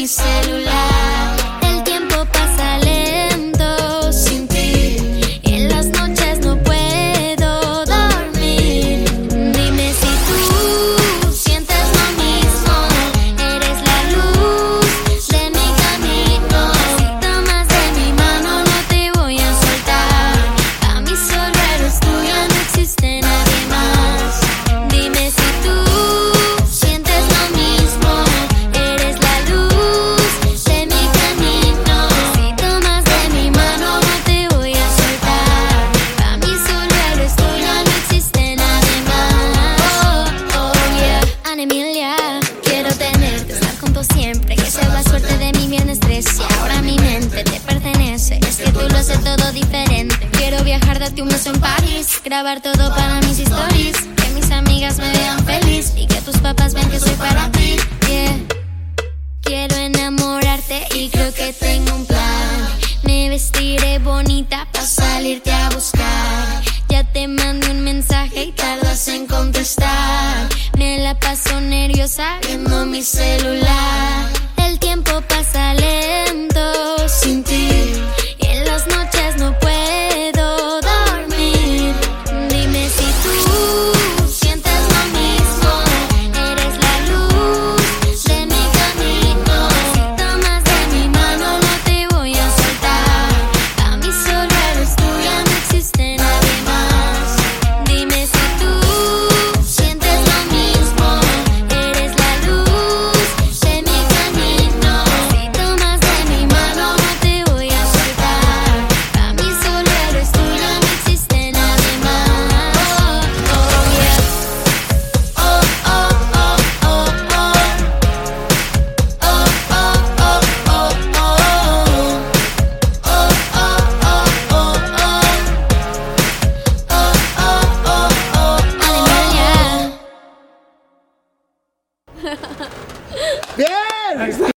mi celular. Quedarte un mes en París. Grabar todo para mis stories. Que mis amigas me vean feliz. Y que tus papás vean que soy para ti. Quiero enamorarte y creo que tengo un plan. Me vestiré bonita para salirte a buscar. Ya te mandé un mensaje y tardas en contestar. Me la paso nerviosa viendo mi celular. El tiempo pasa lento. ¡Bien!